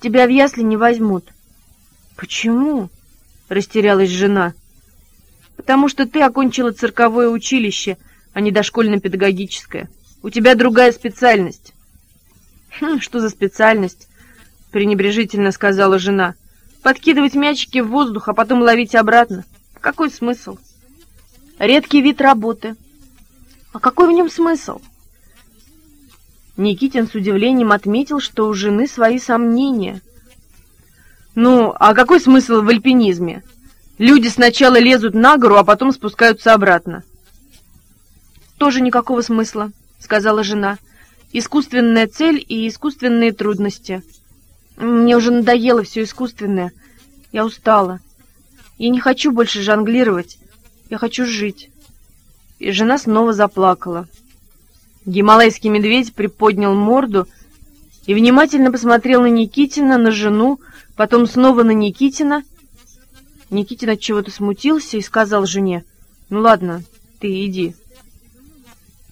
тебя в ясли не возьмут». «Почему?» — растерялась жена. «Потому что ты окончила цирковое училище, а не дошкольно-педагогическое. У тебя другая специальность». «Хм, что за специальность?» — пренебрежительно сказала жена. «Подкидывать мячики в воздух, а потом ловить обратно. Какой смысл?» «Редкий вид работы». «А какой в нем смысл?» Никитин с удивлением отметил, что у жены свои сомнения. «Ну, а какой смысл в альпинизме? Люди сначала лезут на гору, а потом спускаются обратно». «Тоже никакого смысла», — сказала жена. «Искусственная цель и искусственные трудности. Мне уже надоело все искусственное. Я устала. Я не хочу больше жонглировать. Я хочу жить». И жена снова заплакала. Гималайский медведь приподнял морду и внимательно посмотрел на Никитина, на жену, потом снова на Никитина. Никитин от чего-то смутился и сказал жене, «Ну ладно, ты иди».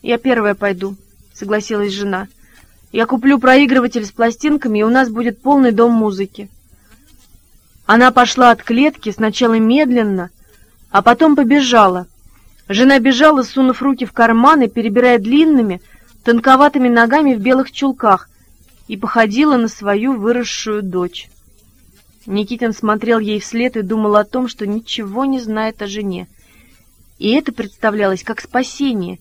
«Я первая пойду», — согласилась жена. «Я куплю проигрыватель с пластинками, и у нас будет полный дом музыки». Она пошла от клетки сначала медленно, а потом побежала — Жена бежала, сунув руки в карманы, перебирая длинными, тонковатыми ногами в белых чулках, и походила на свою выросшую дочь. Никитин смотрел ей вслед и думал о том, что ничего не знает о жене. И это представлялось как спасение,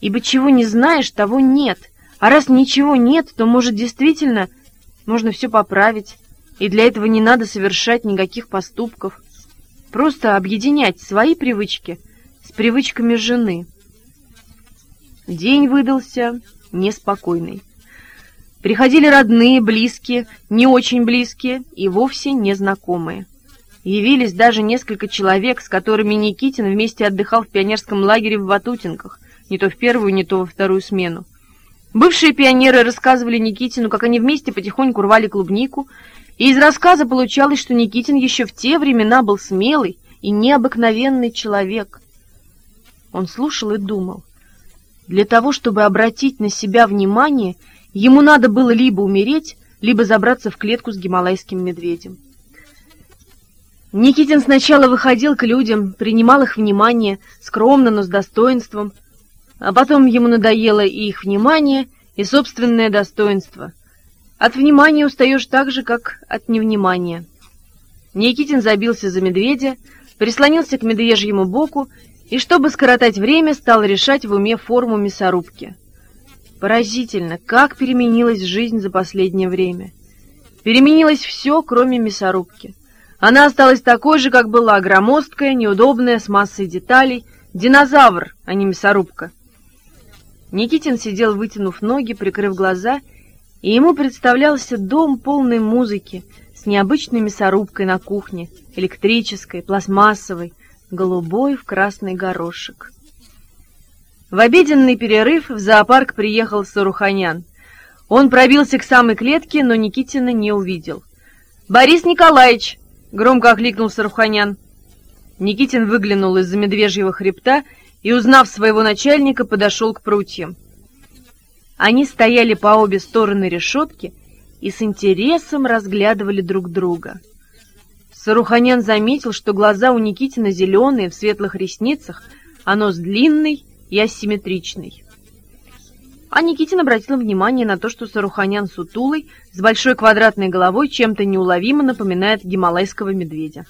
ибо чего не знаешь, того нет. А раз ничего нет, то, может, действительно можно все поправить, и для этого не надо совершать никаких поступков. Просто объединять свои привычки — с привычками жены. День выдался неспокойный. Приходили родные, близкие, не очень близкие и вовсе незнакомые. Явились даже несколько человек, с которыми Никитин вместе отдыхал в пионерском лагере в Ватутинках, не то в первую, не то во вторую смену. Бывшие пионеры рассказывали Никитину, как они вместе потихоньку рвали клубнику, и из рассказа получалось, что Никитин еще в те времена был смелый и необыкновенный человек. Он слушал и думал. Для того, чтобы обратить на себя внимание, ему надо было либо умереть, либо забраться в клетку с гималайским медведем. Никитин сначала выходил к людям, принимал их внимание, скромно, но с достоинством, а потом ему надоело и их внимание, и собственное достоинство. От внимания устаешь так же, как от невнимания. Никитин забился за медведя, прислонился к медвежьему боку и, чтобы скоротать время, стал решать в уме форму мясорубки. Поразительно, как переменилась жизнь за последнее время. Переменилось все, кроме мясорубки. Она осталась такой же, как была, громоздкая, неудобная, с массой деталей. Динозавр, а не мясорубка. Никитин сидел, вытянув ноги, прикрыв глаза, и ему представлялся дом полной музыки, с необычной мясорубкой на кухне, электрической, пластмассовой, голубой в красный горошек. В обеденный перерыв в зоопарк приехал Саруханян. Он пробился к самой клетке, но Никитина не увидел. «Борис Николаевич!» — громко окликнул Саруханян. Никитин выглянул из-за медвежьего хребта и, узнав своего начальника, подошел к прутьям. Они стояли по обе стороны решетки и с интересом разглядывали друг друга. Саруханян заметил, что глаза у Никитина зеленые, в светлых ресницах, а нос длинный и асимметричный. А Никитин обратил внимание на то, что Саруханян сутулый, с большой квадратной головой, чем-то неуловимо напоминает гималайского медведя.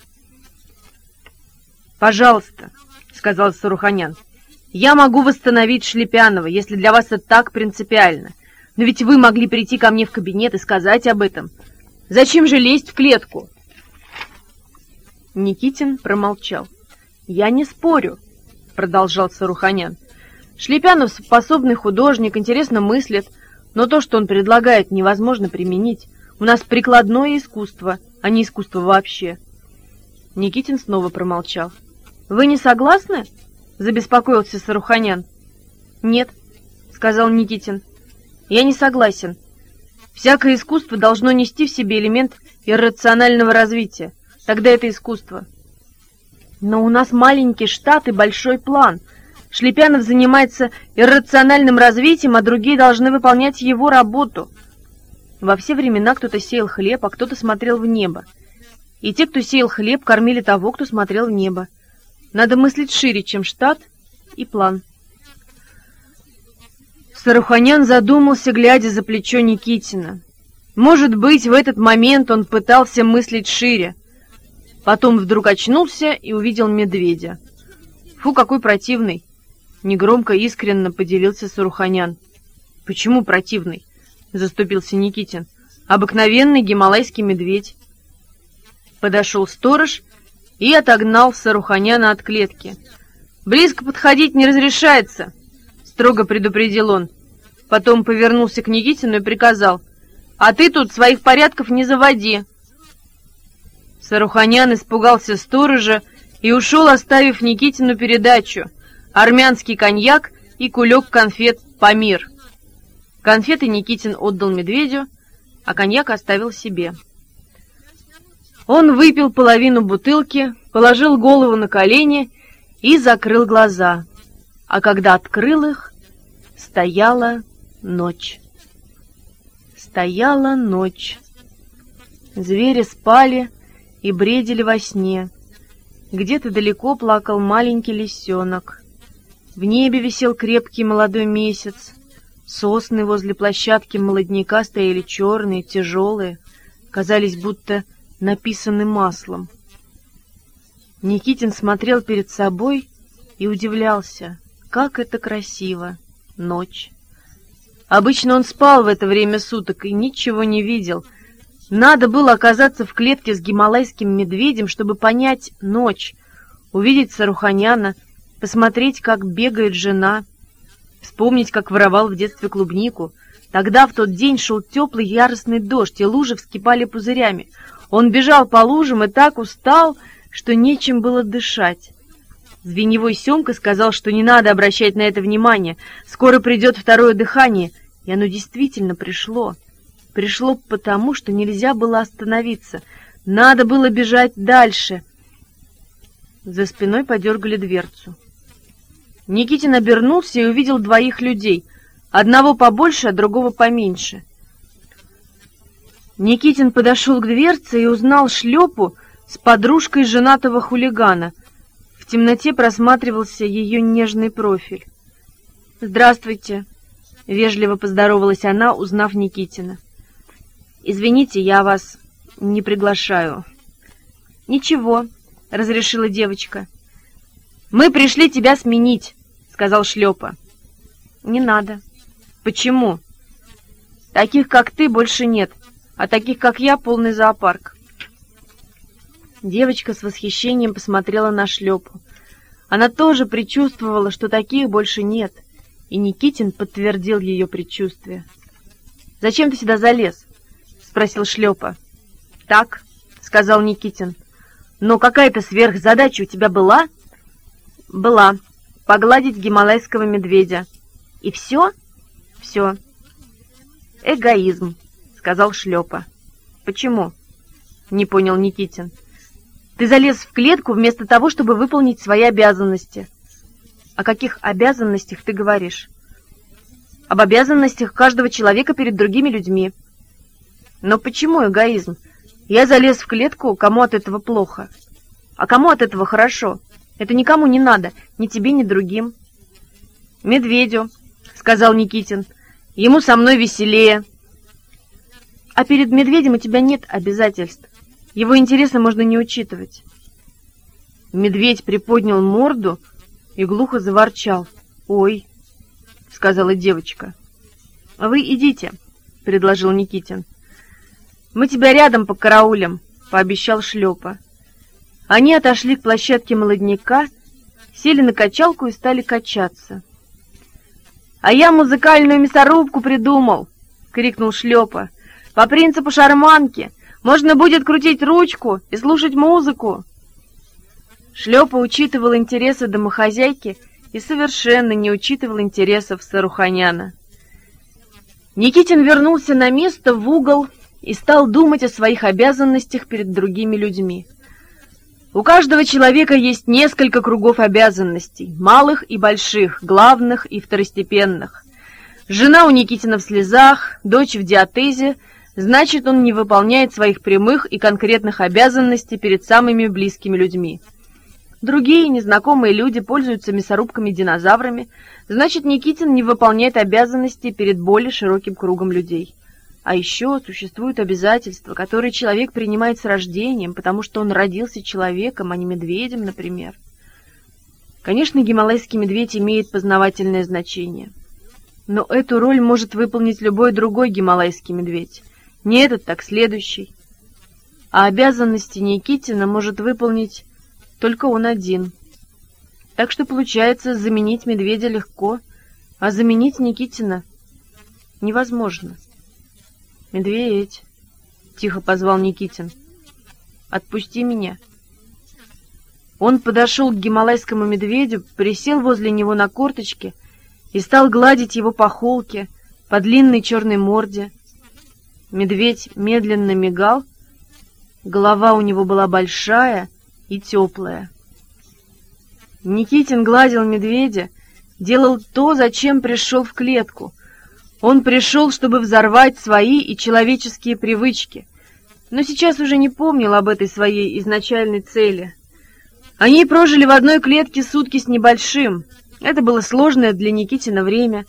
«Пожалуйста», — сказал Саруханян, — «я могу восстановить Шлепянова, если для вас это так принципиально. Но ведь вы могли прийти ко мне в кабинет и сказать об этом. Зачем же лезть в клетку?» Никитин промолчал. «Я не спорю», — продолжал Саруханян. «Шлепянов способный художник, интересно мыслит, но то, что он предлагает, невозможно применить. У нас прикладное искусство, а не искусство вообще». Никитин снова промолчал. «Вы не согласны?» — забеспокоился Саруханян. «Нет», — сказал Никитин. «Я не согласен. Всякое искусство должно нести в себе элемент иррационального развития. Тогда это искусство. Но у нас маленький штат и большой план. Шлепянов занимается иррациональным развитием, а другие должны выполнять его работу. Во все времена кто-то сеял хлеб, а кто-то смотрел в небо. И те, кто сеял хлеб, кормили того, кто смотрел в небо. Надо мыслить шире, чем штат и план. Саруханян задумался, глядя за плечо Никитина. Может быть, в этот момент он пытался мыслить шире. Потом вдруг очнулся и увидел медведя. «Фу, какой противный!» Негромко, искренно поделился Саруханян. «Почему противный?» — заступился Никитин. «Обыкновенный гималайский медведь». Подошел сторож и отогнал Саруханяна от клетки. «Близко подходить не разрешается!» — строго предупредил он. Потом повернулся к Никитину и приказал. «А ты тут своих порядков не заводи!» Саруханян испугался сторожа и ушел, оставив Никитину передачу армянский коньяк и кулек конфет «Памир». Конфеты Никитин отдал медведю, а коньяк оставил себе. Он выпил половину бутылки, положил голову на колени и закрыл глаза. А когда открыл их, стояла ночь. Стояла ночь. Звери спали и бредили во сне. Где-то далеко плакал маленький лисенок. В небе висел крепкий молодой месяц. Сосны возле площадки молодняка стояли черные, тяжелые, казались будто написаны маслом. Никитин смотрел перед собой и удивлялся, как это красиво, ночь. Обычно он спал в это время суток и ничего не видел. Надо было оказаться в клетке с гималайским медведем, чтобы понять ночь, увидеть Саруханяна, посмотреть, как бегает жена — Вспомнить, как воровал в детстве клубнику. Тогда в тот день шел теплый яростный дождь, и лужи вскипали пузырями. Он бежал по лужам и так устал, что нечем было дышать. Звеневой Семка сказал, что не надо обращать на это внимание, скоро придет второе дыхание, и оно действительно пришло. Пришло потому, что нельзя было остановиться, надо было бежать дальше. За спиной подергали дверцу. Никитин обернулся и увидел двоих людей, одного побольше, а другого поменьше. Никитин подошел к дверце и узнал шлепу с подружкой женатого хулигана. В темноте просматривался ее нежный профиль. «Здравствуйте», — вежливо поздоровалась она, узнав Никитина. «Извините, я вас не приглашаю». «Ничего», — разрешила девочка. «Мы пришли тебя сменить», — сказал Шлепа. «Не надо». «Почему?» «Таких, как ты, больше нет, а таких, как я, полный зоопарк». Девочка с восхищением посмотрела на Шлепу. Она тоже предчувствовала, что таких больше нет, и Никитин подтвердил ее предчувствие. «Зачем ты сюда залез?» — спросил Шлепа. «Так», — сказал Никитин. «Но какая-то сверхзадача у тебя была?» Была. Погладить гималайского медведя. И все? Все. Эгоизм, сказал Шлепа. Почему? Не понял Никитин. Ты залез в клетку вместо того, чтобы выполнить свои обязанности. О каких обязанностях ты говоришь? Об обязанностях каждого человека перед другими людьми. Но почему эгоизм? Я залез в клетку, кому от этого плохо? А кому от этого хорошо? — это никому не надо, ни тебе, ни другим. Медведю, сказал Никитин. Ему со мной веселее. А перед медведем у тебя нет обязательств. Его интересы можно не учитывать. Медведь приподнял морду и глухо заворчал. «Ой!» — сказала девочка. «А «Вы идите», — предложил Никитин. «Мы тебя рядом по караулям», — пообещал Шлепа. Они отошли к площадке молодняка, сели на качалку и стали качаться. «А я музыкальную мясорубку придумал!» — крикнул Шлепа. «По принципу шарманки! Можно будет крутить ручку и слушать музыку!» Шлепа учитывал интересы домохозяйки и совершенно не учитывал интересов Саруханяна. Никитин вернулся на место в угол и стал думать о своих обязанностях перед другими людьми. У каждого человека есть несколько кругов обязанностей, малых и больших, главных и второстепенных. Жена у Никитина в слезах, дочь в диатезе, значит, он не выполняет своих прямых и конкретных обязанностей перед самыми близкими людьми. Другие незнакомые люди пользуются мясорубками-динозаврами, значит, Никитин не выполняет обязанности перед более широким кругом людей. А еще существуют обязательства, которые человек принимает с рождением, потому что он родился человеком, а не медведем, например. Конечно, гималайский медведь имеет познавательное значение. Но эту роль может выполнить любой другой гималайский медведь. Не этот, так следующий. А обязанности Никитина может выполнить только он один. Так что, получается, заменить медведя легко, а заменить Никитина невозможно. «Медведь!» — тихо позвал Никитин. «Отпусти меня!» Он подошел к гималайскому медведю, присел возле него на корточки и стал гладить его по холке, по длинной черной морде. Медведь медленно мигал, голова у него была большая и теплая. Никитин гладил медведя, делал то, зачем пришел в клетку. Он пришел, чтобы взорвать свои и человеческие привычки, но сейчас уже не помнил об этой своей изначальной цели. Они прожили в одной клетке сутки с небольшим. Это было сложное для Никитина время,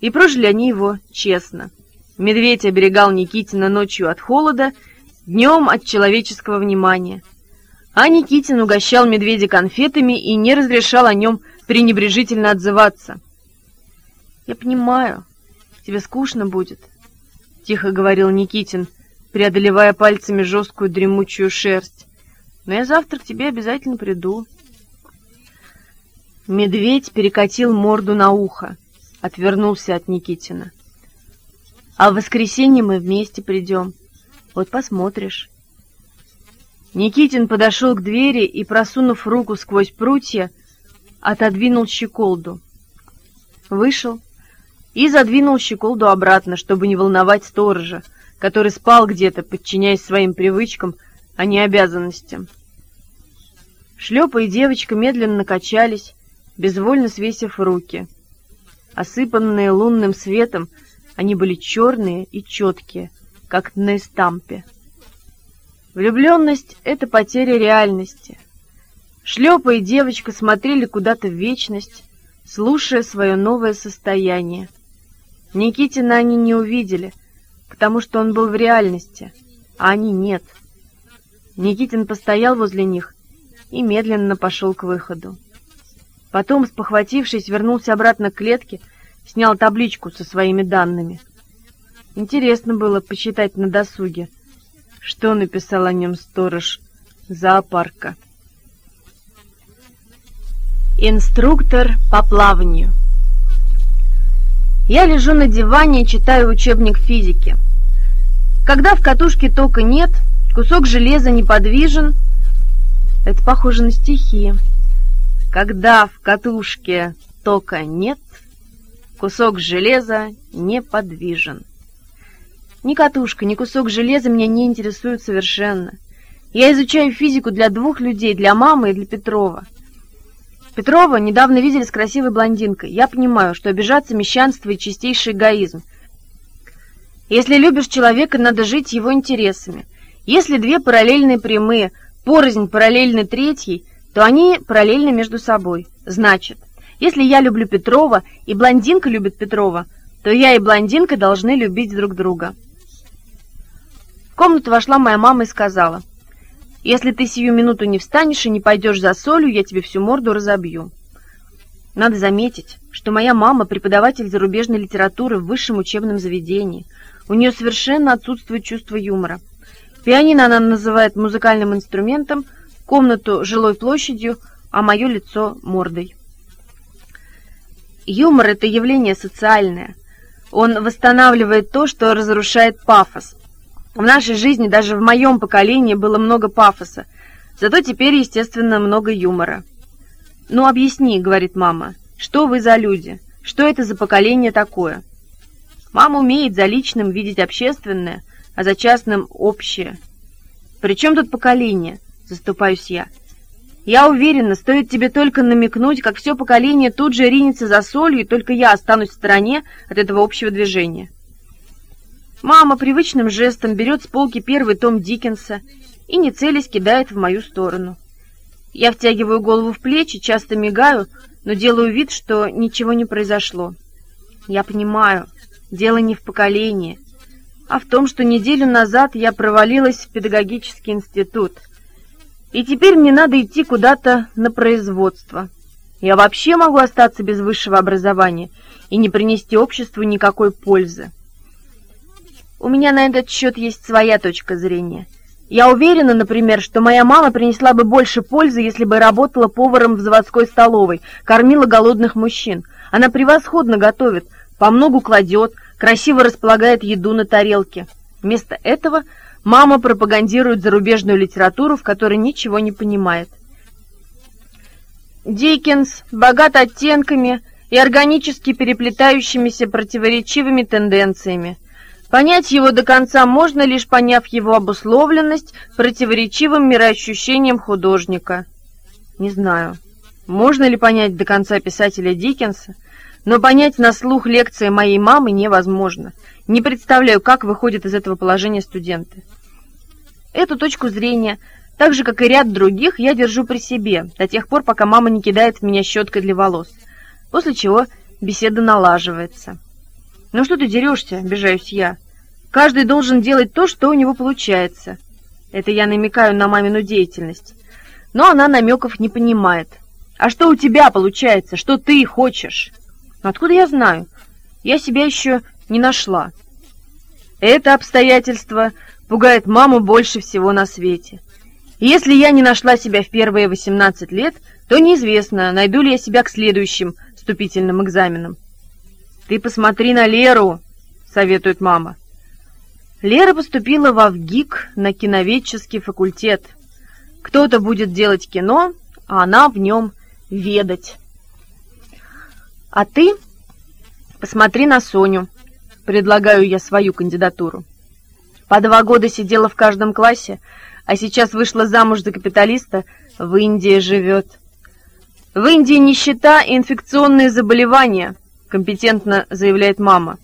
и прожили они его честно. Медведь оберегал Никитина ночью от холода, днем от человеческого внимания — а Никитин угощал медведя конфетами и не разрешал о нем пренебрежительно отзываться. «Я понимаю, тебе скучно будет», — тихо говорил Никитин, преодолевая пальцами жесткую дремучую шерсть. «Но я завтра к тебе обязательно приду». Медведь перекатил морду на ухо, отвернулся от Никитина. «А в воскресенье мы вместе придем. Вот посмотришь». Никитин подошел к двери и, просунув руку сквозь прутья, отодвинул щеколду. Вышел и задвинул щеколду обратно, чтобы не волновать сторожа, который спал где-то, подчиняясь своим привычкам, а не обязанностям. Шлепа и девочка медленно качались, безвольно свесив руки. Осыпанные лунным светом, они были черные и четкие, как на эстампе. Влюбленность — это потеря реальности. Шлепа и девочка смотрели куда-то в вечность, слушая свое новое состояние. Никитина они не увидели, потому что он был в реальности, а они нет. Никитин постоял возле них и медленно пошел к выходу. Потом, спохватившись, вернулся обратно к клетке, снял табличку со своими данными. Интересно было почитать на досуге — что написал о нем сторож зоопарка. Инструктор по плаванию Я лежу на диване и читаю учебник физики. Когда в катушке тока нет, кусок железа неподвижен. Это похоже на стихи. Когда в катушке тока нет, кусок железа неподвижен. Ни катушка, ни кусок железа меня не интересуют совершенно. Я изучаю физику для двух людей, для мамы и для Петрова. Петрова недавно видели с красивой блондинкой. Я понимаю, что обижаться мещанство и чистейший эгоизм. Если любишь человека, надо жить его интересами. Если две параллельные прямые, порознь параллельны третьей, то они параллельны между собой. Значит, если я люблю Петрова и блондинка любит Петрова, то я и блондинка должны любить друг друга комнату вошла моя мама и сказала, «Если ты сию минуту не встанешь и не пойдешь за солью, я тебе всю морду разобью». Надо заметить, что моя мама преподаватель зарубежной литературы в высшем учебном заведении. У нее совершенно отсутствует чувство юмора. Пианино она называет музыкальным инструментом, комнату жилой площадью, а мое лицо мордой. Юмор — это явление социальное. Он восстанавливает то, что разрушает пафос. В нашей жизни, даже в моем поколении, было много пафоса, зато теперь, естественно, много юмора. «Ну, объясни», — говорит мама, — «что вы за люди? Что это за поколение такое?» Мама умеет за личным видеть общественное, а за частным — общее. «При чем тут поколение?» — заступаюсь я. «Я уверена, стоит тебе только намекнуть, как все поколение тут же ринется за солью, и только я останусь в стороне от этого общего движения». Мама привычным жестом берет с полки первый том Диккенса и, не целясь, кидает в мою сторону. Я втягиваю голову в плечи, часто мигаю, но делаю вид, что ничего не произошло. Я понимаю, дело не в поколении, а в том, что неделю назад я провалилась в педагогический институт. И теперь мне надо идти куда-то на производство. Я вообще могу остаться без высшего образования и не принести обществу никакой пользы. У меня на этот счет есть своя точка зрения. Я уверена, например, что моя мама принесла бы больше пользы, если бы работала поваром в заводской столовой, кормила голодных мужчин. Она превосходно готовит, по многу кладет, красиво располагает еду на тарелке. Вместо этого мама пропагандирует зарубежную литературу, в которой ничего не понимает. Диккенс богат оттенками и органически переплетающимися противоречивыми тенденциями. Понять его до конца можно, лишь поняв его обусловленность противоречивым мироощущением художника. Не знаю, можно ли понять до конца писателя Диккенса, но понять на слух лекции моей мамы невозможно. Не представляю, как выходят из этого положения студенты. Эту точку зрения, так же, как и ряд других, я держу при себе, до тех пор, пока мама не кидает в меня щеткой для волос, после чего беседа налаживается. «Ну что ты дерешься?» — обижаюсь я. «Каждый должен делать то, что у него получается». Это я намекаю на мамину деятельность. Но она намеков не понимает. «А что у тебя получается? Что ты хочешь?» «Откуда я знаю? Я себя еще не нашла». Это обстоятельство пугает маму больше всего на свете. если я не нашла себя в первые 18 лет, то неизвестно, найду ли я себя к следующим вступительным экзаменам. «Ты посмотри на Леру!» — советует мама. Лера поступила в ВГИК на киноведческий факультет. Кто-то будет делать кино, а она в нем ведать. А ты посмотри на Соню. Предлагаю я свою кандидатуру. По два года сидела в каждом классе, а сейчас вышла замуж за капиталиста, в Индии живет. В Индии нищета и инфекционные заболевания — компетентно заявляет мама.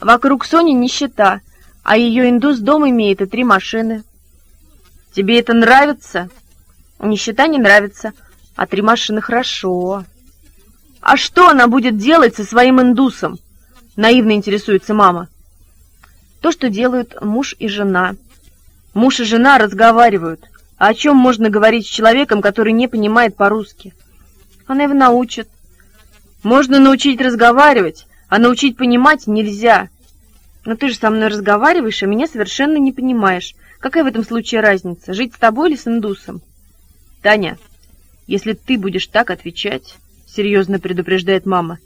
Вокруг Сони нищета, а ее индус дом имеет и три машины. Тебе это нравится? Нищета не нравится, а три машины хорошо. А что она будет делать со своим индусом? Наивно интересуется мама. То, что делают муж и жена. Муж и жена разговаривают. А о чем можно говорить с человеком, который не понимает по-русски? Она его научит. Можно научить разговаривать, а научить понимать нельзя. Но ты же со мной разговариваешь, а меня совершенно не понимаешь. Какая в этом случае разница, жить с тобой или с индусом? Таня, если ты будешь так отвечать, серьезно предупреждает мама,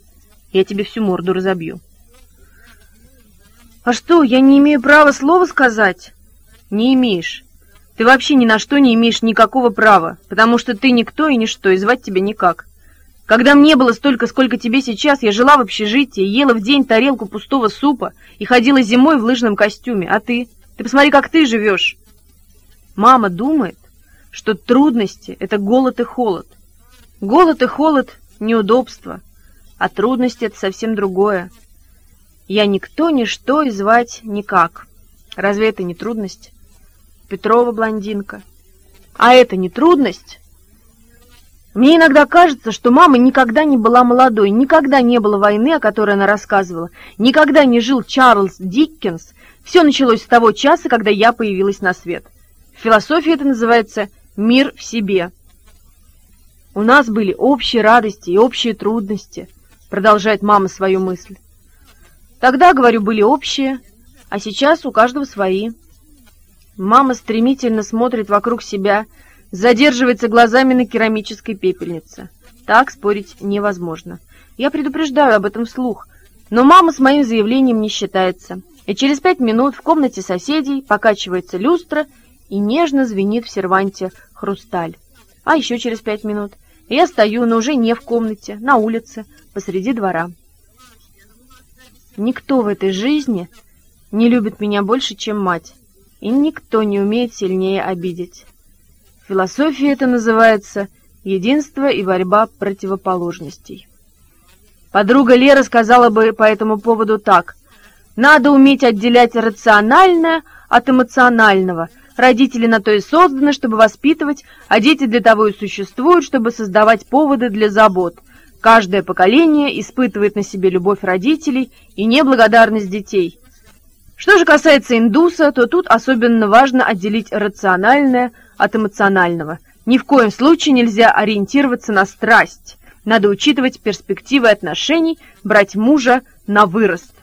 я тебе всю морду разобью. А что, я не имею права слова сказать? Не имеешь. Ты вообще ни на что не имеешь никакого права, потому что ты никто и ничто, и звать тебя никак. Когда мне было столько, сколько тебе сейчас, я жила в общежитии, ела в день тарелку пустого супа и ходила зимой в лыжном костюме. А ты? Ты посмотри, как ты живешь. Мама думает, что трудности — это голод и холод. Голод и холод — неудобство, а трудности — это совсем другое. Я никто, ничто и звать никак. Разве это не трудность? Петрова блондинка. А это не трудность? Мне иногда кажется, что мама никогда не была молодой, никогда не было войны, о которой она рассказывала, никогда не жил Чарльз Диккенс. Все началось с того часа, когда я появилась на свет. В философии это называется «мир в себе». У нас были общие радости и общие трудности, продолжает мама свою мысль. Тогда, говорю, были общие, а сейчас у каждого свои. Мама стремительно смотрит вокруг себя, задерживается глазами на керамической пепельнице. Так спорить невозможно. Я предупреждаю об этом вслух, но мама с моим заявлением не считается. И через пять минут в комнате соседей покачивается люстра и нежно звенит в серванте хрусталь. А еще через пять минут я стою, но уже не в комнате, на улице, посреди двора. Никто в этой жизни не любит меня больше, чем мать, и никто не умеет сильнее обидеть. Философии это называется «единство и борьба противоположностей». Подруга Лера сказала бы по этому поводу так. Надо уметь отделять рациональное от эмоционального. Родители на то и созданы, чтобы воспитывать, а дети для того и существуют, чтобы создавать поводы для забот. Каждое поколение испытывает на себе любовь родителей и неблагодарность детей. Что же касается индуса, то тут особенно важно отделить рациональное от эмоционального. Ни в коем случае нельзя ориентироваться на страсть. Надо учитывать перспективы отношений, брать мужа на вырост.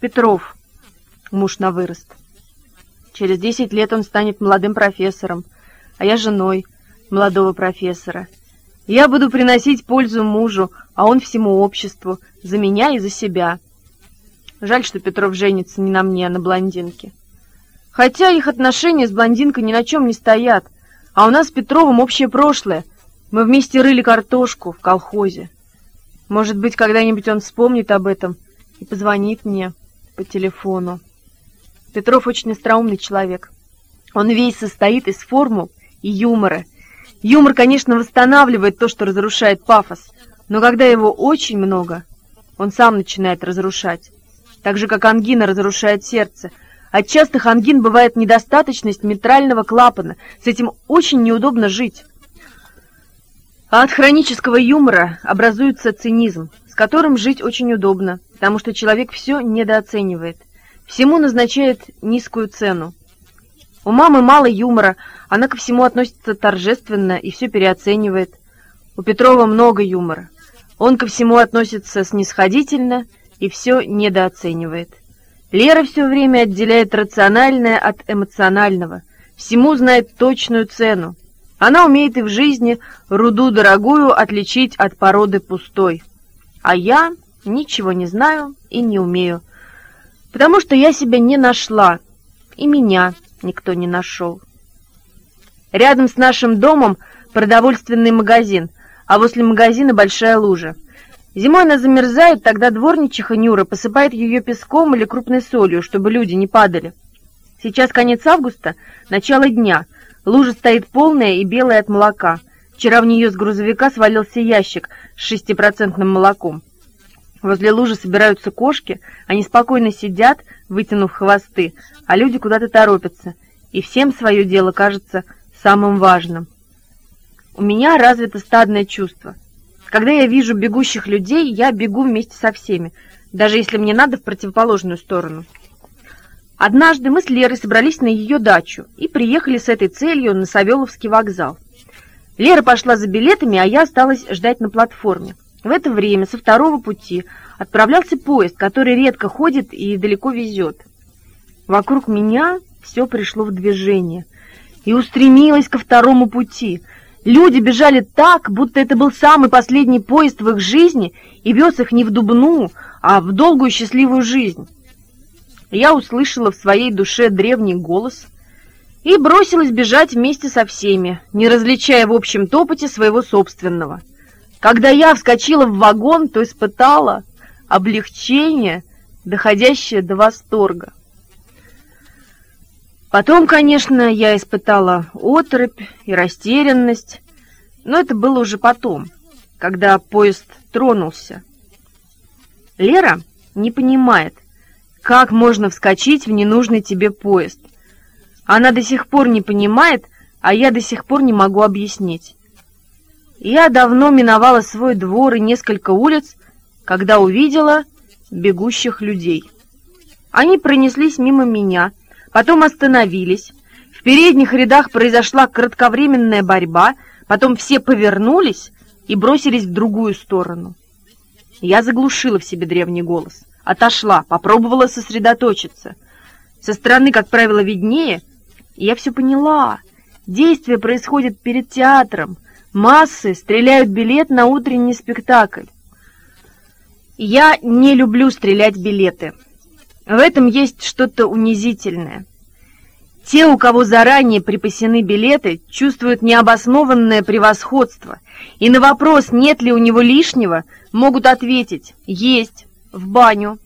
Петров. Муж на вырост. Через десять лет он станет молодым профессором, а я женой молодого профессора. Я буду приносить пользу мужу, а он всему обществу, за меня и за себя. Жаль, что Петров женится не на мне, а на блондинке. Хотя их отношения с блондинкой ни на чем не стоят, а у нас с Петровым общее прошлое. Мы вместе рыли картошку в колхозе. Может быть, когда-нибудь он вспомнит об этом и позвонит мне по телефону. Петров очень остроумный человек. Он весь состоит из формул и юмора. Юмор, конечно, восстанавливает то, что разрушает пафос, но когда его очень много, он сам начинает разрушать. Так же, как ангина разрушает сердце. От частых ангин бывает недостаточность митрального клапана. С этим очень неудобно жить. А от хронического юмора образуется цинизм, с которым жить очень удобно потому что человек все недооценивает, всему назначает низкую цену. У мамы мало юмора, она ко всему относится торжественно и все переоценивает. У Петрова много юмора. Он ко всему относится снисходительно и все недооценивает. Лера все время отделяет рациональное от эмоционального, всему знает точную цену. Она умеет и в жизни руду дорогую отличить от породы пустой. А я ничего не знаю и не умею, потому что я себя не нашла, и меня никто не нашел. Рядом с нашим домом продовольственный магазин, а возле магазина большая лужа. Зимой она замерзает, тогда дворничиха Нюра посыпает ее песком или крупной солью, чтобы люди не падали. Сейчас конец августа, начало дня. Лужа стоит полная и белая от молока. Вчера в нее с грузовика свалился ящик с шестипроцентным молоком. Возле лужи собираются кошки, они спокойно сидят, вытянув хвосты, а люди куда-то торопятся, и всем свое дело кажется самым важным. У меня развито стадное чувство. Когда я вижу бегущих людей, я бегу вместе со всеми, даже если мне надо в противоположную сторону. Однажды мы с Лерой собрались на ее дачу и приехали с этой целью на Савеловский вокзал. Лера пошла за билетами, а я осталась ждать на платформе. В это время со второго пути отправлялся поезд, который редко ходит и далеко везет. Вокруг меня все пришло в движение и устремилось ко второму пути. Люди бежали так, будто это был самый последний поезд в их жизни и вез их не в Дубну, а в долгую счастливую жизнь. Я услышала в своей душе древний голос и бросилась бежать вместе со всеми, не различая в общем топоте своего собственного — когда я вскочила в вагон, то испытала облегчение, доходящее до восторга. Потом, конечно, я испытала оторопь и растерянность, но это было уже потом, когда поезд тронулся. Лера не понимает, как можно вскочить в ненужный тебе поезд. Она до сих пор не понимает, а я до сих пор не могу объяснить. Я давно миновала свой двор и несколько улиц, когда увидела бегущих людей. Они пронеслись мимо меня, потом остановились. В передних рядах произошла кратковременная борьба, потом все повернулись и бросились в другую сторону. Я заглушила в себе древний голос, отошла, попробовала сосредоточиться. Со стороны, как правило, виднее, и я все поняла. Действие происходит перед театром — Массы стреляют билет на утренний спектакль. Я не люблю стрелять билеты. В этом есть что-то унизительное. Те, у кого заранее припасены билеты, чувствуют необоснованное превосходство, и на вопрос, нет ли у него лишнего, могут ответить «Есть, в баню».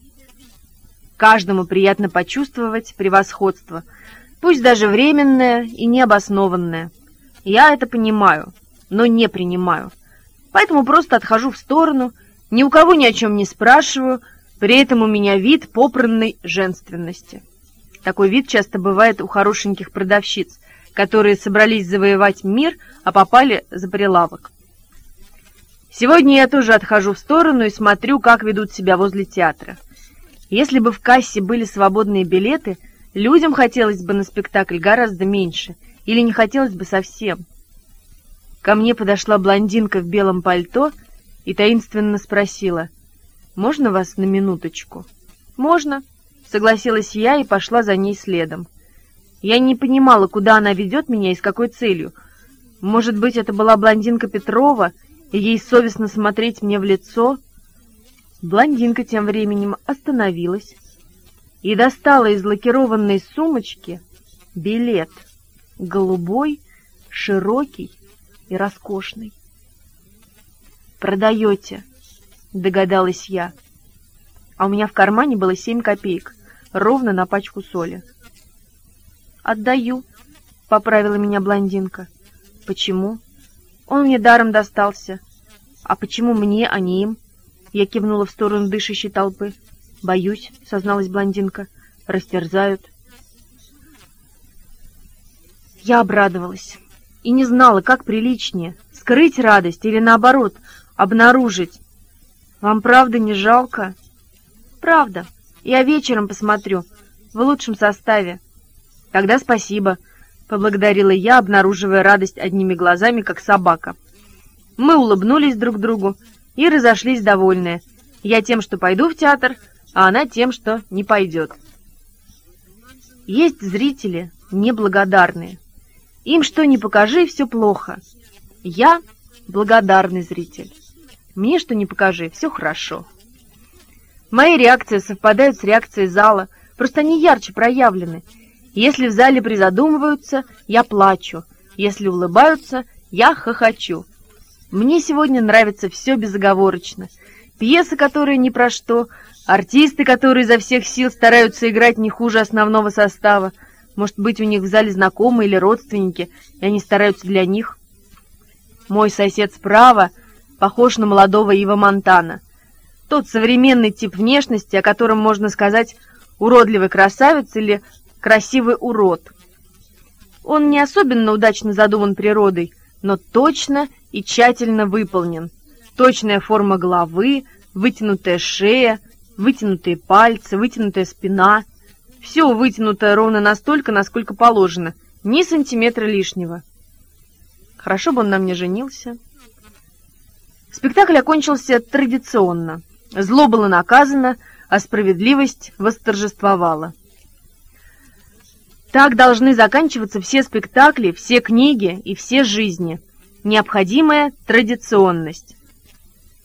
Каждому приятно почувствовать превосходство, пусть даже временное и необоснованное. Я это понимаю но не принимаю. Поэтому просто отхожу в сторону, ни у кого ни о чем не спрашиваю, При этом у меня вид попранной женственности. Такой вид часто бывает у хорошеньких продавщиц, которые собрались завоевать мир, а попали за прилавок. Сегодня я тоже отхожу в сторону и смотрю, как ведут себя возле театра. Если бы в кассе были свободные билеты, людям хотелось бы на спектакль гораздо меньше, или не хотелось бы совсем. Ко мне подошла блондинка в белом пальто и таинственно спросила — можно вас на минуточку?» «Можно», — согласилась я и пошла за ней следом. Я не понимала, куда она ведет меня и с какой целью. Может быть, это была блондинка Петрова, и ей совестно смотреть мне в лицо? Блондинка тем временем остановилась и достала из лакированной сумочки билет, голубой, широкий и роскошный. «Продаете?» Догадалась я. А у меня в кармане было семь копеек, ровно на пачку соли. «Отдаю», — поправила меня блондинка. «Почему?» «Он мне даром достался». «А почему мне, а не им?» Я кивнула в сторону дышащей толпы. «Боюсь», — созналась блондинка. «Растерзают». Я обрадовалась и не знала, как приличнее — скрыть радость или, наоборот, обнаружить, вам правда не жалко? Правда. Я вечером посмотрю. В лучшем составе. Тогда спасибо, поблагодарила я, обнаруживая радость одними глазами, как собака. Мы улыбнулись друг другу и разошлись довольные. Я тем, что пойду в театр, а она тем, что не пойдет. Есть зрители неблагодарные. Им что ни покажи, все плохо. Я благодарный зритель. Мне что не покажи, все хорошо. Мои реакции совпадают с реакцией зала, просто они ярче проявлены. Если в зале призадумываются, я плачу. Если улыбаются, я хохочу. Мне сегодня нравится все безоговорочно. Пьесы, которые ни про что, артисты, которые изо всех сил стараются играть не хуже основного состава. Может быть, у них в зале знакомые или родственники, и они стараются для них. Мой сосед справа — похож на молодого Ива Монтана. Тот современный тип внешности, о котором можно сказать уродливый красавец или красивый урод. Он не особенно удачно задуман природой, но точно и тщательно выполнен. Точная форма головы, вытянутая шея, вытянутые пальцы, вытянутая спина. Все вытянуто ровно настолько, насколько положено, ни сантиметра лишнего. Хорошо бы он на мне женился. Спектакль окончился традиционно. Зло было наказано, а справедливость восторжествовала. Так должны заканчиваться все спектакли, все книги и все жизни. Необходимая традиционность.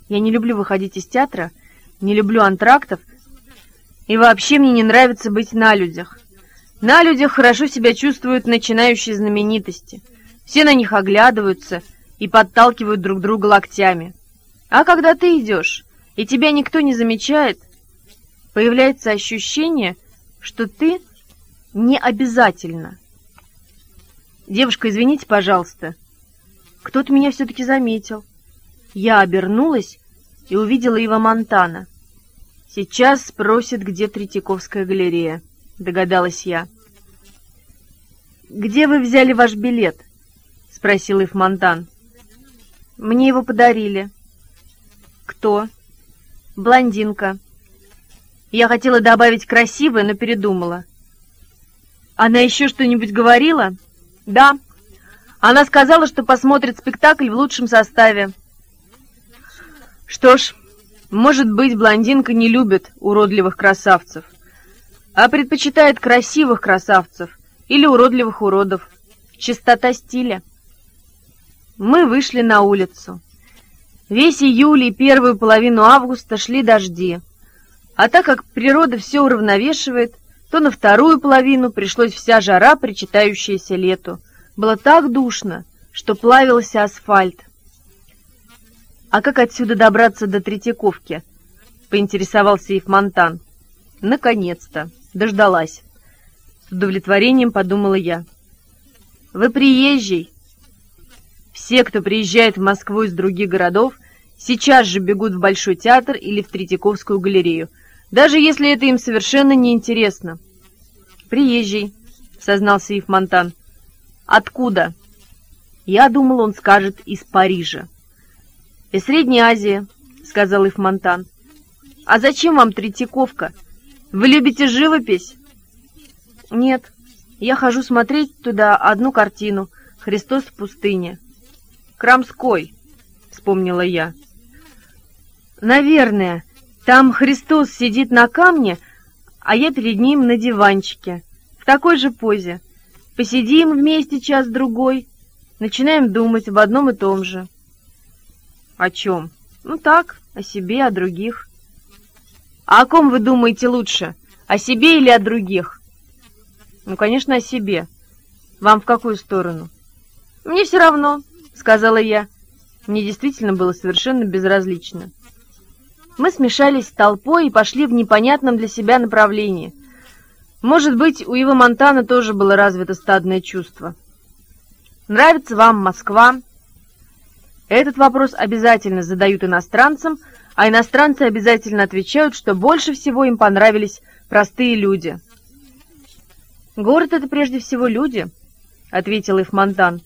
Я не люблю выходить из театра, не люблю антрактов, и вообще мне не нравится быть на людях. На людях хорошо себя чувствуют начинающие знаменитости. Все на них оглядываются и подталкивают друг друга локтями. А когда ты идешь, и тебя никто не замечает, появляется ощущение, что ты не обязательно. Девушка, извините, пожалуйста. Кто-то меня все-таки заметил. Я обернулась и увидела Ива Монтана. Сейчас спросит, где Третьяковская галерея, догадалась я. «Где вы взяли ваш билет?» — спросил Ив Монтан. «Мне его подарили», «Кто?» «Блондинка». Я хотела добавить красивая, но передумала. «Она еще что-нибудь говорила?» «Да». Она сказала, что посмотрит спектакль в лучшем составе. Что ж, может быть, блондинка не любит уродливых красавцев, а предпочитает красивых красавцев или уродливых уродов. Чистота стиля. Мы вышли на улицу. Весь июль и первую половину августа шли дожди. А так как природа все уравновешивает, то на вторую половину пришлось вся жара, причитающаяся лету. Было так душно, что плавился асфальт. «А как отсюда добраться до Третьяковки?» — поинтересовался Евмонтан. «Наконец-то! Дождалась!» С удовлетворением подумала я. «Вы приезжий!» Все, кто приезжает в Москву из других городов, сейчас же бегут в Большой театр или в Третьяковскую галерею. даже если это им совершенно неинтересно. «Приезжий», — сознался Ив Монтан. «Откуда?» Я думал, он скажет «из Парижа». «Из Средней Азии», — сказал Ив Монтан. «А зачем вам Третьяковка? Вы любите живопись?» «Нет, я хожу смотреть туда одну картину «Христос в пустыне». «Крамской», — вспомнила я. «Наверное, там Христос сидит на камне, а я перед ним на диванчике, в такой же позе. Посидим вместе час-другой, начинаем думать об одном и том же». «О чем?» «Ну так, о себе, о других». «А о ком вы думаете лучше, о себе или о других?» «Ну, конечно, о себе. Вам в какую сторону?» «Мне все равно», — сказала я. Мне действительно было совершенно безразлично. Мы смешались с толпой и пошли в непонятном для себя направлении. Может быть, у Ива Монтана тоже было развито стадное чувство. «Нравится вам Москва?» Этот вопрос обязательно задают иностранцам, а иностранцы обязательно отвечают, что больше всего им понравились простые люди. «Город — это прежде всего люди», — ответил Ив Монтан.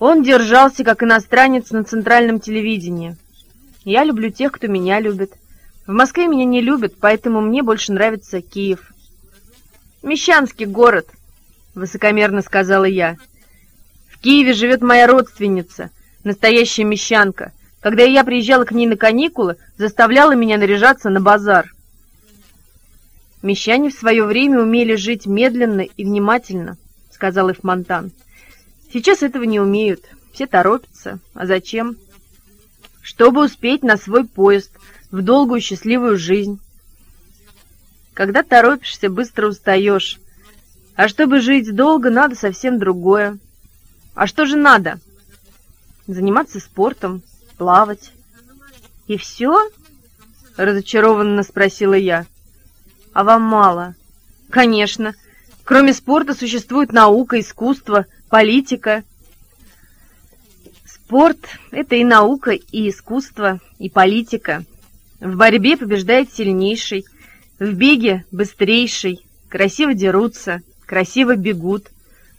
Он держался как иностранец на центральном телевидении. Я люблю тех, кто меня любит. В Москве меня не любят, поэтому мне больше нравится Киев. «Мещанский город», — высокомерно сказала я. «В Киеве живет моя родственница, настоящая мещанка. Когда я приезжала к ней на каникулы, заставляла меня наряжаться на базар». «Мещане в свое время умели жить медленно и внимательно», — сказал Эфмонтан. Сейчас этого не умеют, все торопятся. А зачем? Чтобы успеть на свой поезд, в долгую счастливую жизнь. Когда торопишься, быстро устаешь. А чтобы жить долго, надо совсем другое. А что же надо? Заниматься спортом, плавать. И все? Разочарованно спросила я. А вам мало? Конечно. Кроме спорта существует наука, искусство — политика. Спорт — это и наука, и искусство, и политика. В борьбе побеждает сильнейший, в беге — быстрейший, красиво дерутся, красиво бегут,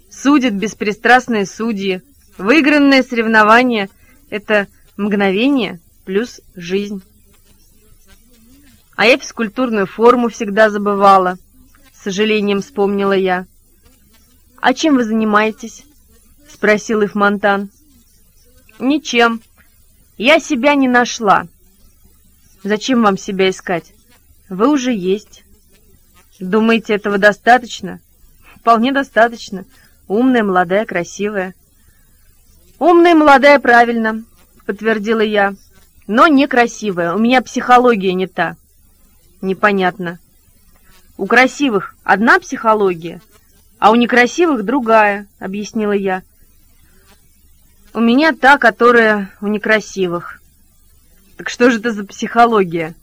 судят беспристрастные судьи. Выигранное соревнование — это мгновение плюс жизнь. А я физкультурную форму всегда забывала, с сожалением вспомнила я. «А чем вы занимаетесь?» — спросил их Монтан. «Ничем. Я себя не нашла». «Зачем вам себя искать? Вы уже есть». «Думаете, этого достаточно?» «Вполне достаточно. Умная, молодая, красивая». «Умная, молодая, правильно», — подтвердила я. «Но некрасивая. У меня психология не та». «Непонятно». «У красивых одна психология, а у некрасивых другая», — объяснила я. «У меня та, которая у некрасивых». «Так что же это за психология?»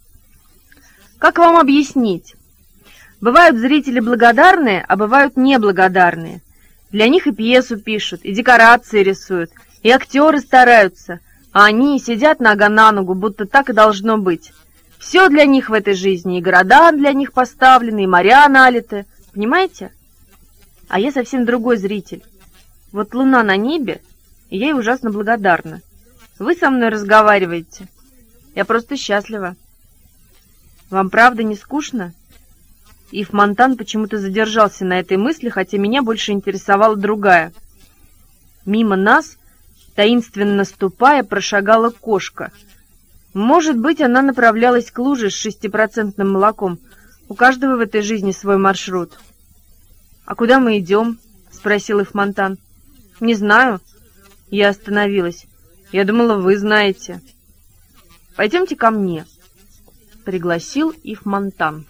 «Как вам объяснить? Бывают зрители благодарные, а бывают неблагодарные. Для них и пьесу пишут, и декорации рисуют, и актеры стараются, а они сидят нога на ногу, будто так и должно быть. Все для них в этой жизни, и города для них поставлены, и моря налиты. Понимаете?» А я совсем другой зритель. Вот луна на небе, и я ей ужасно благодарна. Вы со мной разговариваете. Я просто счастлива. Вам правда не скучно? Ив Монтан почему-то задержался на этой мысли, хотя меня больше интересовала другая. Мимо нас, таинственно ступая, прошагала кошка. Может быть, она направлялась к луже с шестипроцентным молоком. У каждого в этой жизни свой маршрут. «А куда мы идем?» — спросил их Монтан. «Не знаю». Я остановилась. «Я думала, вы знаете». «Пойдемте ко мне», — пригласил их Монтан.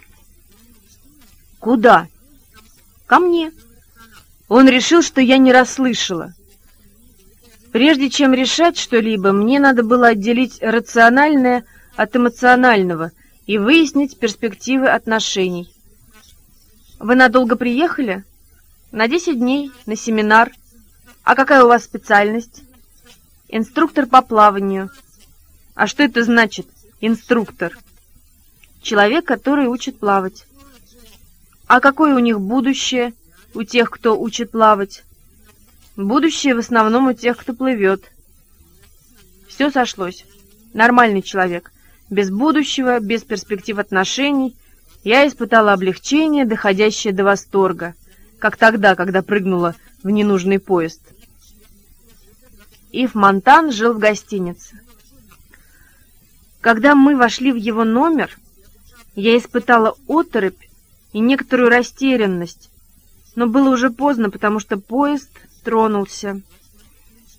«Куда?» «Ко мне». Он решил, что я не расслышала. Прежде чем решать что-либо, мне надо было отделить рациональное от эмоционального и выяснить перспективы отношений. «Вы надолго приехали?» «На десять дней, на семинар. А какая у вас специальность?» «Инструктор по плаванию». «А что это значит, инструктор?» Человек, который учит плавать. А какое у них будущее, у тех, кто учит плавать? Будущее в основном у тех, кто плывет. Все сошлось. Нормальный человек. Без будущего, без перспектив отношений. Я испытала облегчение, доходящее до восторга, как тогда, когда прыгнула в ненужный поезд. Ив Монтан жил в гостинице. Когда мы вошли в его номер, я испытала оторопь и некоторую растерянность, но было уже поздно, потому что поезд тронулся.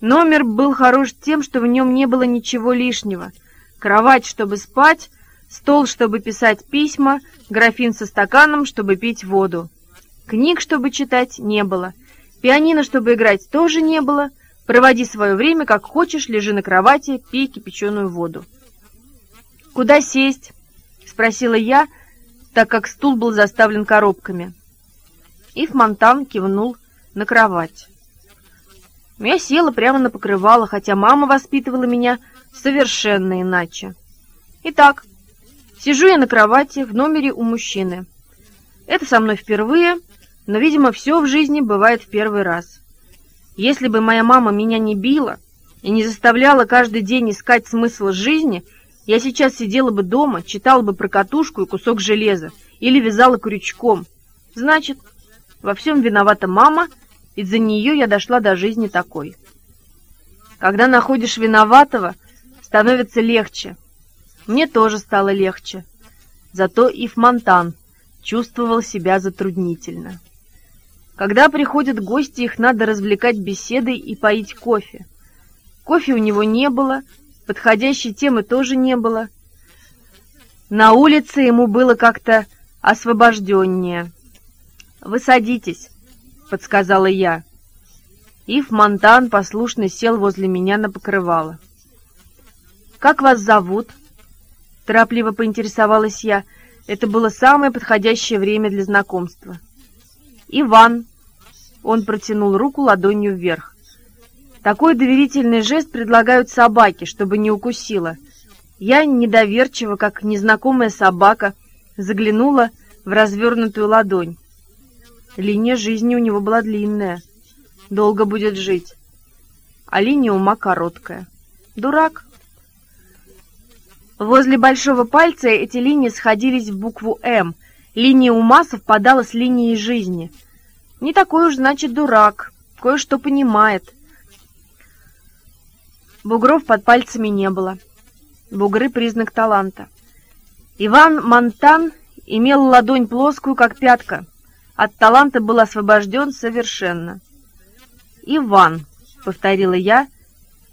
Номер был хорош тем, что в нем не было ничего лишнего. Кровать, чтобы спать, стол, чтобы писать письма, графин со стаканом, чтобы пить воду. Книг, чтобы читать, не было. Пианино, чтобы играть, тоже не было. Проводи свое время, как хочешь, лежи на кровати, пей кипяченую воду. «Куда сесть?» — спросила я, так как стул был заставлен коробками. Ив Монтан кивнул на кровать. Я села прямо на покрывало, хотя мама воспитывала меня совершенно иначе. Итак, сижу я на кровати в номере у мужчины. Это со мной впервые, но, видимо, все в жизни бывает в первый раз. Если бы моя мама меня не била и не заставляла каждый день искать смысл жизни, я сейчас сидела бы дома, читала бы про катушку и кусок железа или вязала крючком. Значит, во всем виновата мама — из-за нее я дошла до жизни такой. Когда находишь виноватого, становится легче. Мне тоже стало легче. Зато Ив Монтан чувствовал себя затруднительно. Когда приходят гости, их надо развлекать беседой и поить кофе. Кофе у него не было, подходящей темы тоже не было. На улице ему было как-то освобожденнее. «Вы садитесь», — подсказала я. Ив Монтан послушно сел возле меня на покрывало. «Как вас зовут?» — торопливо поинтересовалась я. Это было самое подходящее время для знакомства. «Иван!» — он протянул руку ладонью вверх. Такой доверительный жест предлагают собаке, чтобы не укусила. Я недоверчиво, как незнакомая собака, заглянула в развернутую ладонь. Линия жизни у него была длинная. Долго будет жить. А линия ума короткая. Дурак. Возле большого пальца эти линии сходились в букву «М». Линия ума совпадала с линией жизни. Не такой уж, значит, дурак. Кое-что понимает. Бугров под пальцами не было. Бугры — признак таланта. Иван Монтан имел ладонь плоскую, как пятка — от таланта был освобожден совершенно. «Иван», — повторила я,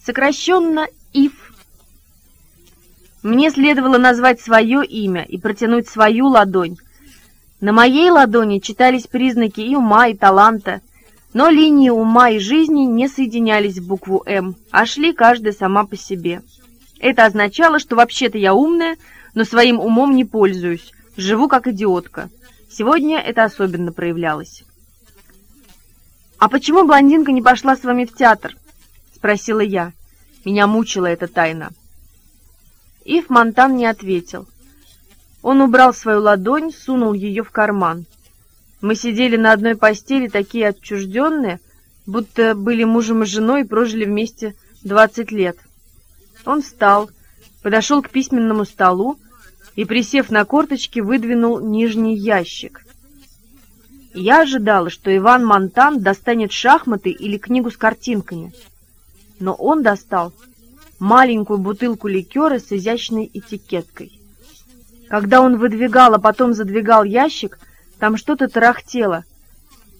сокращенно «Ив». Мне следовало назвать свое имя и протянуть свою ладонь. На моей ладони читались признаки и ума, и таланта, но линии ума и жизни не соединялись в букву «М», а шли каждая сама по себе. Это означало, что вообще-то я умная, но своим умом не пользуюсь, живу как идиотка. Сегодня это особенно проявлялось. «А почему блондинка не пошла с вами в театр?» — спросила я. Меня мучила эта тайна. Ив Монтан не ответил. Он убрал свою ладонь, сунул ее в карман. Мы сидели на одной постели, такие отчужденные, будто были мужем и женой и прожили вместе двадцать лет. Он встал, подошел к письменному столу, и, присев на корточки, выдвинул нижний ящик. Я ожидала, что Иван Монтан достанет шахматы или книгу с картинками, но он достал маленькую бутылку ликера с изящной этикеткой. Когда он выдвигал, а потом задвигал ящик, там что-то тарахтело.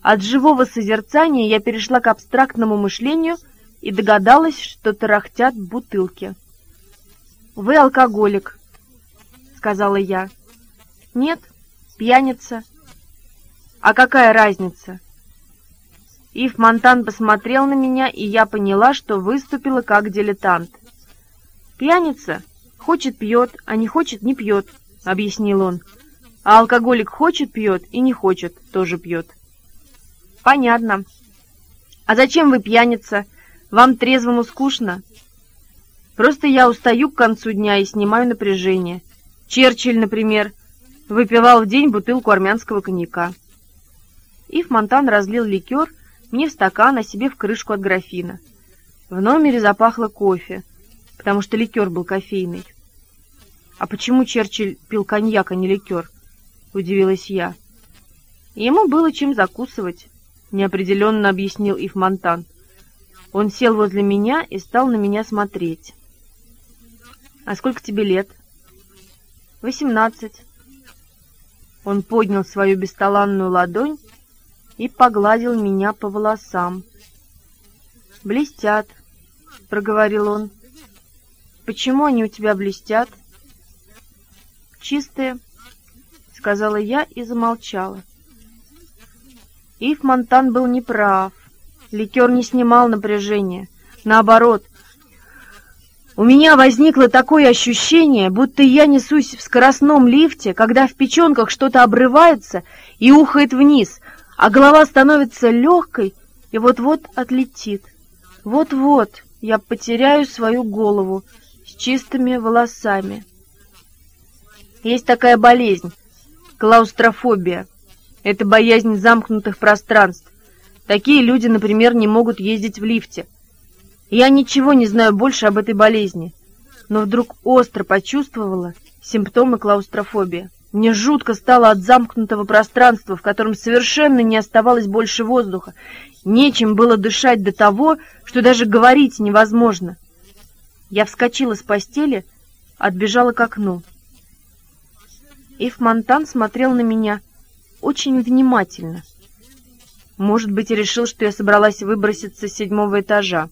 От живого созерцания я перешла к абстрактному мышлению и догадалась, что тарахтят бутылки. «Вы алкоголик», сказала я. «Нет, пьяница». «А какая разница?» Ив Монтан посмотрел на меня, и я поняла, что выступила как дилетант. «Пьяница? Хочет — пьет, а не хочет — не пьет», — объяснил он. «А алкоголик хочет — пьет, и не хочет — тоже пьет». «Понятно. А зачем вы пьяница? Вам трезвому скучно?» «Просто я устаю к концу дня и снимаю напряжение. Черчилль, например, выпивал в день бутылку армянского коньяка. Ив Монтан разлил ликер мне в стакан, а себе в крышку от графина. В номере запахло кофе, потому что ликер был кофейный. «А почему Черчилль пил коньяк, а не ликер?» — удивилась я. «Ему было чем закусывать», — неопределенно объяснил Ив Монтан. Он сел возле меня и стал на меня смотреть. «А сколько тебе лет?» «Восемнадцать». Он поднял свою бесталанную ладонь и погладил меня по волосам. «Блестят», — проговорил он. «Почему они у тебя блестят?» «Чистые», — сказала я и замолчала. Ив Монтан был неправ. Ликер не снимал напряжения. Наоборот, у меня возникло такое ощущение, будто я несусь в скоростном лифте, когда в печенках что-то обрывается и ухает вниз, а голова становится легкой и вот-вот отлетит. Вот-вот я потеряю свою голову чистыми волосами. Есть такая болезнь — клаустрофобия. Это боязнь замкнутых пространств. Такие люди, например, не могут ездить в лифте. Я ничего не знаю больше об этой болезни, но вдруг остро почувствовала симптомы клаустрофобии. Мне жутко стало от замкнутого пространства, в котором совершенно не оставалось больше воздуха. Нечем было дышать до того, что даже говорить невозможно. Я вскочила с постели, отбежала к окну. Ив Монтан смотрел на меня очень внимательно. Может быть, решил, что я собралась выброситься с седьмого этажа.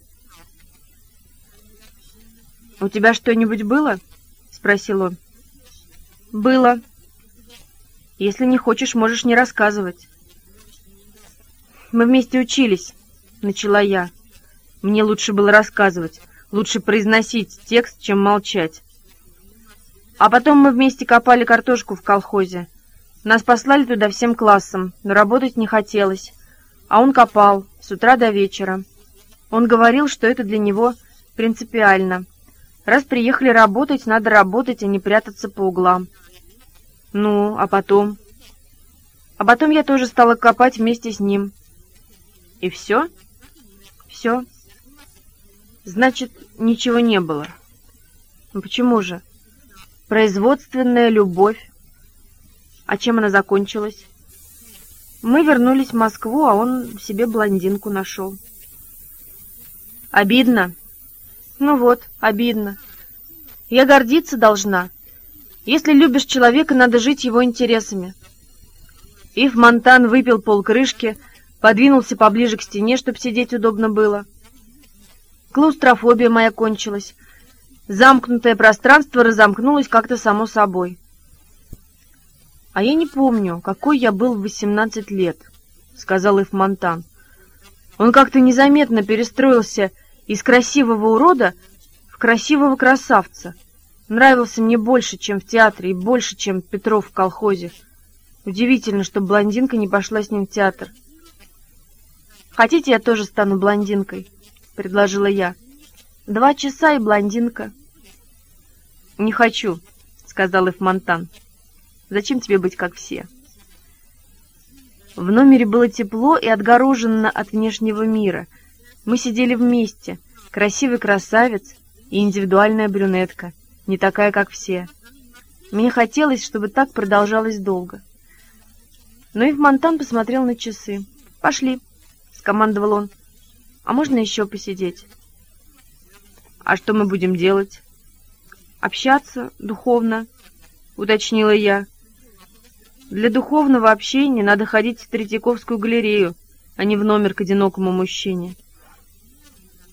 «У тебя что-нибудь было?» — спросил он. «Было», если не хочешь, можешь не рассказывать. Мы вместе учились, начала я. Мне лучше было рассказывать, лучше произносить текст, чем молчать. А потом мы вместе копали картошку в колхозе. Нас послали туда всем классом, но работать не хотелось. А он копал с утра до вечера. Он говорил, что это для него принципиально. Раз приехали работать, надо работать, а не прятаться по углам. Ну, а потом? А потом я тоже стала копать вместе с ним. И все? Все. Значит, ничего не было. Ну почему же? Производственная любовь. А чем она закончилась? Мы вернулись в Москву, а он себе блондинку нашел. Обидно. Ну вот, обидно. Я гордиться должна. Если любишь человека, надо жить его интересами. Ив Монтан выпил полкрышки, подвинулся поближе к стене, чтобы сидеть удобно было. Клаустрофобия моя кончилась. Замкнутое пространство разомкнулось как-то само собой. «А я не помню, какой я был в восемнадцать лет», — сказал Ив Монтан. Он как-то незаметно перестроился из красивого урода в красивого красавца — Нравился мне больше, чем в театре, и больше, чем Петров в колхозе. Удивительно, что блондинка не пошла с ним в театр. «Хотите, я тоже стану блондинкой?» — предложила я. «Два часа и блондинка». «Не хочу», — сказал Эфмонтан. «Зачем тебе быть как все?» В номере было тепло и отгорожено от внешнего мира. Мы сидели вместе, красивый красавец и индивидуальная брюнетка — не такая, как все. Мне хотелось, чтобы так продолжалось долго. Но и в Монтан посмотрел на часы. «Пошли», — скомандовал он. «А можно еще посидеть?» «А что мы будем делать?» «Общаться духовно», — уточнила я. «Для духовного общения надо ходить в Третьяковскую галерею, а не в номер к одинокому мужчине».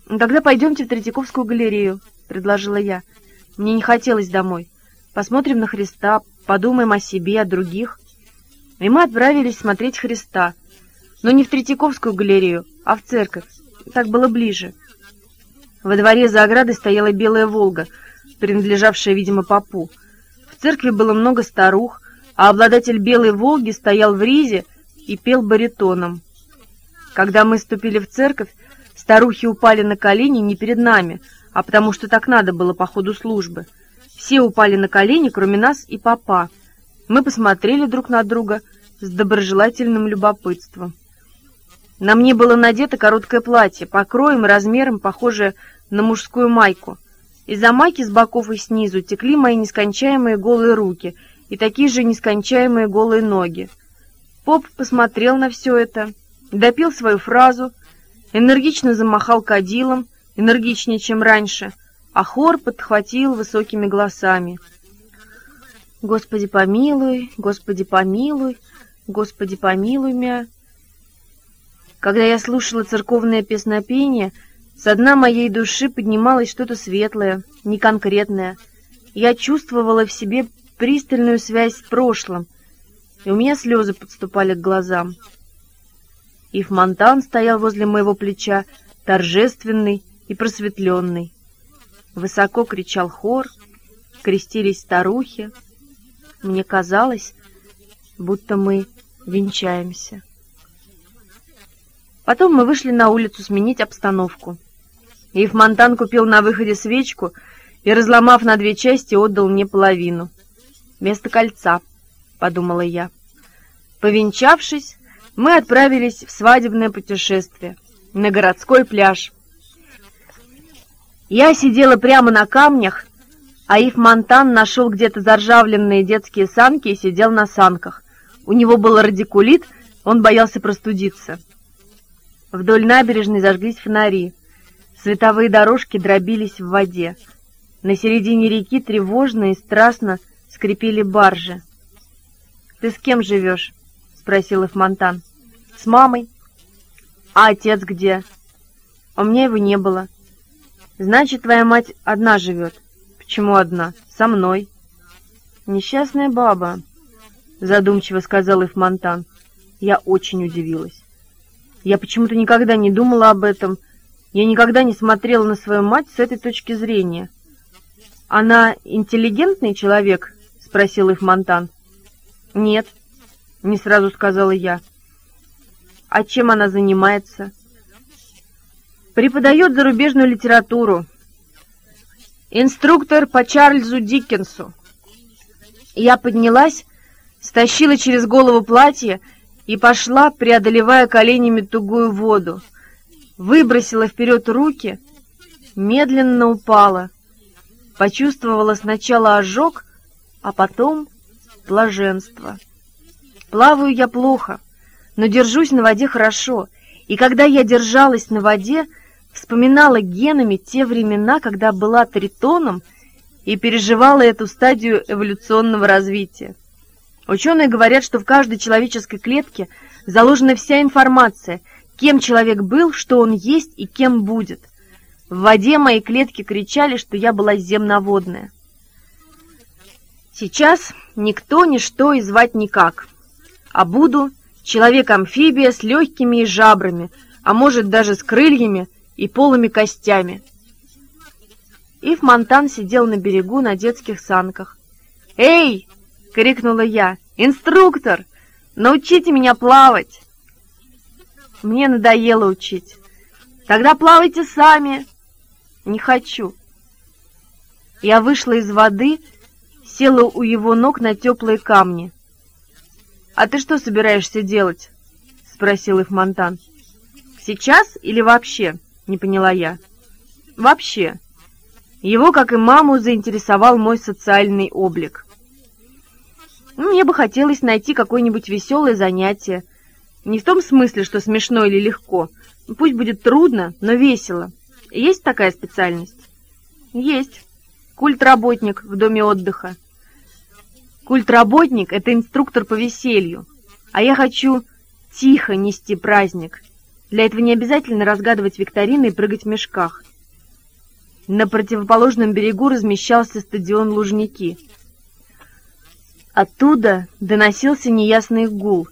«Тогда пойдемте в Третьяковскую галерею», — предложила я. Мне не хотелось домой. Посмотрим на Христа, подумаем о себе, о других. И мы отправились смотреть Христа. Но не в Третьяковскую галерею, а в церковь. Так было ближе. Во дворе за оградой стояла белая «Волга», принадлежавшая, видимо, попу. В церкви было много старух, а обладатель белой «Волги» стоял в ризе и пел баритоном. Когда мы ступили в церковь, старухи упали на колени не перед нами — а потому что так надо было по ходу службы. Все упали на колени, кроме нас и папа. Мы посмотрели друг на друга с доброжелательным любопытством. На мне было надето короткое платье, покроем и размером похожее на мужскую майку. Из-за майки с боков и снизу текли мои нескончаемые голые руки и такие же нескончаемые голые ноги. Поп посмотрел на все это, допил свою фразу, энергично замахал кадилом, энергичнее, чем раньше, а хор подхватил высокими голосами. «Господи помилуй, Господи помилуй, Господи помилуй мя». Когда я слушала церковное песнопение, со дна моей души поднималось что-то светлое, неконкретное. Я чувствовала в себе пристальную связь с прошлым, и у меня слезы подступали к глазам. Ив Монтан стоял возле моего плеча, торжественный и просветленный. Высоко кричал хор, крестились старухи. Мне казалось, будто мы венчаемся. Потом мы вышли на улицу сменить обстановку. Ив Монтан купил на выходе свечку и, разломав на две части, отдал мне половину. «Вместо кольца», — подумала я. Повенчавшись, мы отправились в свадебное путешествие на городской пляж. Я сидела прямо на камнях, а Ив Монтан нашел где-то заржавленные детские санки и сидел на санках. У него был радикулит, он боялся простудиться. Вдоль набережной зажглись фонари. Световые дорожки дробились в воде. На середине реки тревожно и страстно скрипели баржи. «Ты с кем живешь?» — спросил их Монтан. «С мамой». «А отец где?» «У меня его не было». «Значит, твоя мать одна живет». «Почему одна?» «Со мной». «Несчастная баба», — задумчиво сказал их Монтан. Я очень удивилась. Я почему-то никогда не думала об этом. Я никогда не смотрела на свою мать с этой точки зрения. «Она интеллигентный человек?» — спросил их Монтан. «Нет», — не сразу сказала я. «А чем она занимается?» «Преподает зарубежную литературу. Инструктор по Чарльзу Диккенсу». Я поднялась, стащила через голову платье и пошла, преодолевая коленями тугую воду. Выбросила вперед руки, медленно упала. Почувствовала сначала ожог, а потом блаженство. Плаваю я плохо, но держусь на воде хорошо, и когда я держалась на воде, вспоминала генами те времена, когда была тритоном и переживала эту стадию эволюционного развития. Ученые говорят, что в каждой человеческой клетке заложена вся информация, кем человек был, что он есть и кем будет. В воде мои клетки кричали, что я была земноводная. Сейчас никто, ничто и звать никак, а буду человек-амфибия с легкими и жабрами, а может даже с крыльями и полыми костями. Ив Монтан сидел на берегу на детских санках. «Эй!» — крикнула я. «Инструктор! Научите меня плавать!» «Мне надоело учить. Тогда плавайте сами!» «Не хочу!» Я вышла из воды, села у его ног на теплые камни. «А ты что собираешься делать?» — спросил их Монтан. «Сейчас или вообще?» — не поняла я. «Вообще». Его, как и маму, заинтересовал мой социальный облик. Ну, мне бы хотелось найти какое-нибудь веселое занятие. Не в том смысле, что смешно или легко. Пусть будет трудно, но весело. Есть такая специальность? Есть. Культработник в доме отдыха. Культработник — это инструктор по веселью. А я хочу тихо нести праздник. Для этого не обязательно разгадывать викторины и прыгать в мешках. На противоположном берегу размещался стадион Лужники — Оттуда доносился неясный гул.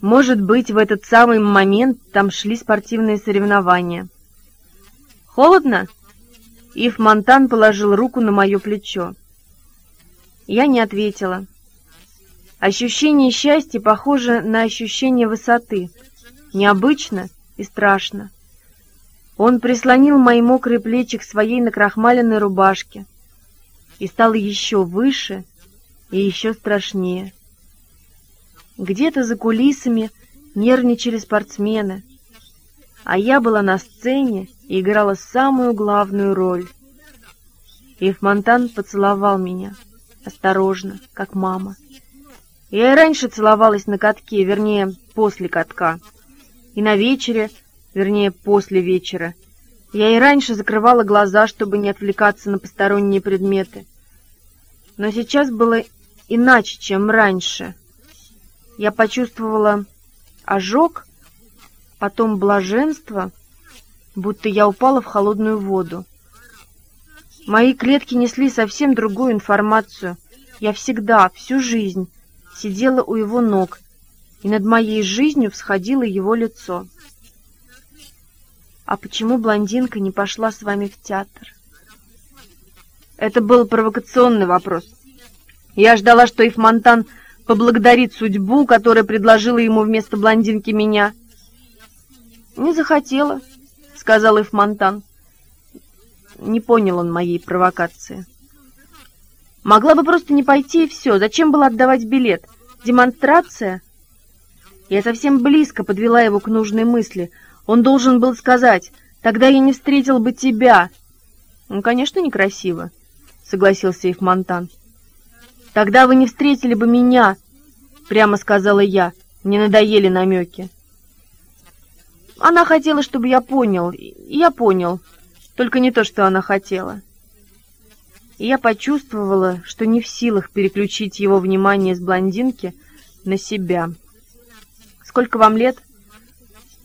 Может быть, в этот самый момент там шли спортивные соревнования. «Холодно?» Ив Монтан положил руку на мое плечо. Я не ответила. Ощущение счастья похоже на ощущение высоты. Необычно и страшно. Он прислонил мои мокрые плечи к своей накрахмаленной рубашке и стал еще выше и еще страшнее — Где-то за кулисами нервничали спортсмены, а я была на сцене и играла самую главную роль. Ивмонтан поцеловал меня, осторожно, как мама. Я и раньше целовалась на катке, вернее, после катка. И на вечере, вернее, после вечера. Я и раньше закрывала глаза, чтобы не отвлекаться на посторонние предметы. Но сейчас было иначе, чем раньше. Я почувствовала ожог, потом блаженство, будто я упала в холодную воду. Мои клетки несли совсем другую информацию. Я всегда, всю жизнь сидела у его ног, и над моей жизнью всходило его лицо. «А почему блондинка не пошла с вами в театр?» Это был провокационный вопрос. Я ждала, что Ифмонтан поблагодарит судьбу, которая предложила ему вместо блондинки меня. «Не захотела», — сказал Ифмонтан. Не понял он моей провокации. Могла бы просто не пойти и все. Зачем было отдавать билет? Демонстрация? Я совсем близко подвела его к нужной мысли. Он должен был сказать, тогда я не встретил бы тебя. Ну, конечно, некрасиво, согласился Ифмонтан. Тогда вы не встретили бы меня, прямо сказала я. Мне надоели намеки. Она хотела, чтобы я понял, и я понял, только не то, что она хотела и я почувствовала, что не в силах переключить его внимание с блондинки на себя. «Сколько вам лет?»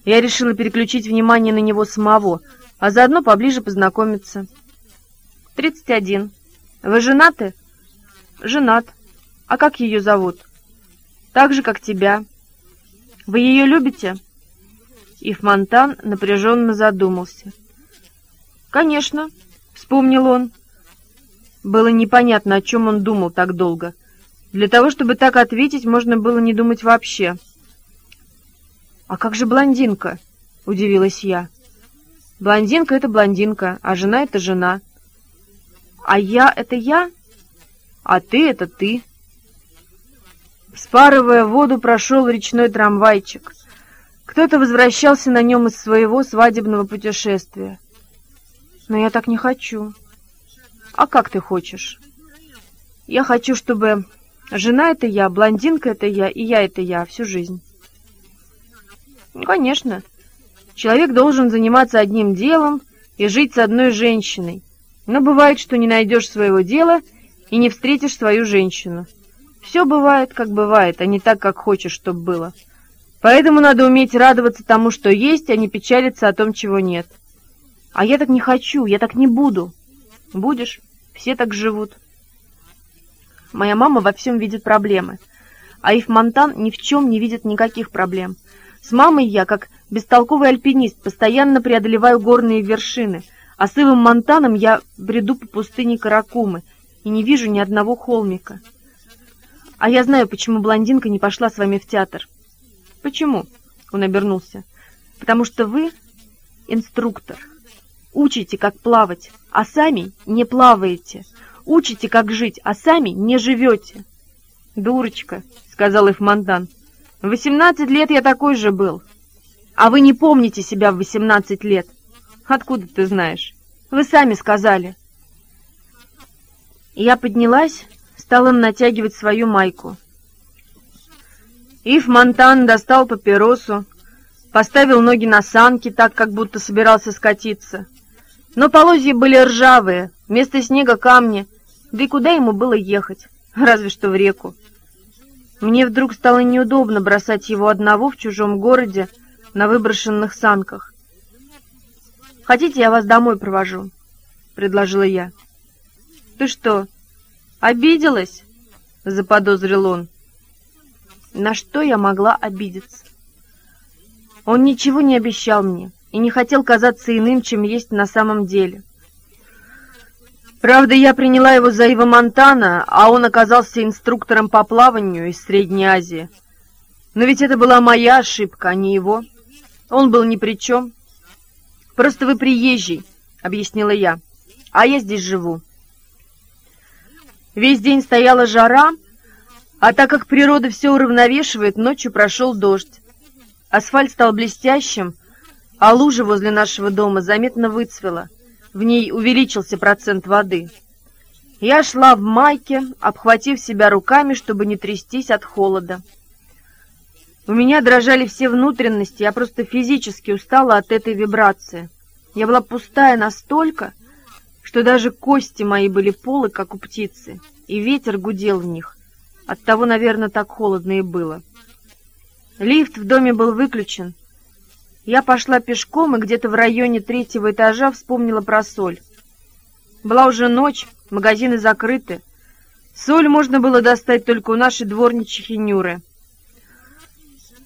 Я решила переключить внимание на него самого, а заодно поближе познакомиться. «Тридцать один. Вы женаты?» «Женат. А как ее зовут?» «Так же, как тебя. Вы ее любите?» Ифмонтан напряженно задумался. «Конечно», — вспомнил он. Было непонятно, о чем он думал так долго. Для того, чтобы так ответить, можно было не думать вообще. «А как же блондинка?» — удивилась я. «Блондинка — это блондинка, а жена — это жена». «А я — это я? А ты — это ты». Спарывая воду, прошел речной трамвайчик. Кто-то возвращался на нем из своего свадебного путешествия. Но я так не хочу. А как ты хочешь? Я хочу, чтобы жена — это я, блондинка — это я, и я — это я всю жизнь. Ну, конечно. Человек должен заниматься одним делом и жить с одной женщиной. Но бывает, что не найдешь своего дела и не встретишь свою женщину. Все бывает, как бывает, а не так, как хочешь, чтобы было. Поэтому надо уметь радоваться тому, что есть, а не печалиться о том, чего нет. А я так не хочу, я так не буду. Будешь? Все так живут. Моя мама во всем видит проблемы, а Ив Монтан ни в чем не видит никаких проблем. С мамой я, как бестолковый альпинист, постоянно преодолеваю горные вершины, а с Ивом Монтаном я бреду по пустыне Каракумы и не вижу ни одного холмика. А я знаю, почему блондинка не пошла с вами в театр. Почему? Он обернулся. Потому что вы инструктор. Учите, как плавать, а сами не плаваете. Учите, как жить, а сами не живете. «Дурочка», — сказал Эфмонтан. «В восемнадцать лет я такой же был. А вы не помните себя в восемнадцать лет. Откуда ты знаешь? Вы сами сказали». Я поднялась, стала натягивать свою майку. Ив Монтан достал папиросу, поставил ноги на санки, так, как будто собирался скатиться. Но полозья были ржавые, вместо снега камни, да и куда ему было ехать, разве что в реку. Мне вдруг стало неудобно бросать его одного в чужом городе на выброшенных санках. «Хотите, я вас домой провожу?» — предложила я. «Ты что, обиделась?» — заподозрил он. На что я могла обидеться? Он ничего не обещал мне и не хотел казаться иным, чем есть на самом деле. Правда, я приняла его за Ива Монтана, а он оказался инструктором по плаванию из Средней Азии. Но ведь это была моя ошибка, а не его. Он был ни при чем. «Просто вы приезжий», — объяснила я, — «а я здесь живу». Весь день стояла жара, А так как природа все уравновешивает, ночью прошел дождь. Асфальт стал блестящим, а лужа возле нашего дома заметно выцвела. В ней увеличился процент воды. Я шла в майке, обхватив себя руками, чтобы не трястись от холода. У меня дрожали все внутренности, я просто физически устала от этой вибрации. Я была пустая настолько, что даже кости мои были полы, как у птицы, и ветер гудел в них. Оттого, наверное, так холодно и было. Лифт в доме был выключен. Я пошла пешком и где-то в районе третьего этажа вспомнила про соль. Была уже ночь, магазины закрыты. Соль можно было достать только у нашей дворничихи Нюры.